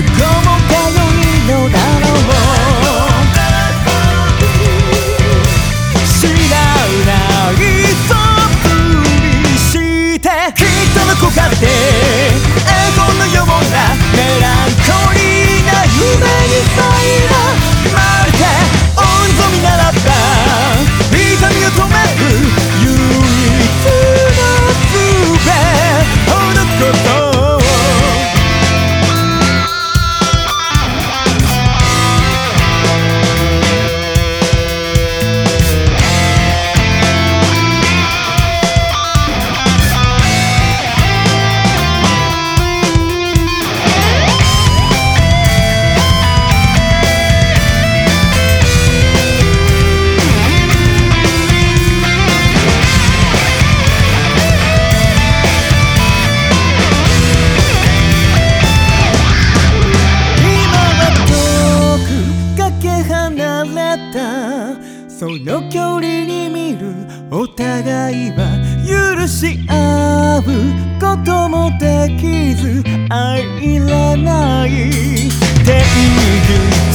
が不幸も通いのだろう。知らないそぶりして人の子からて。その距離に見るお互いは許し合うこともできず愛らないっていう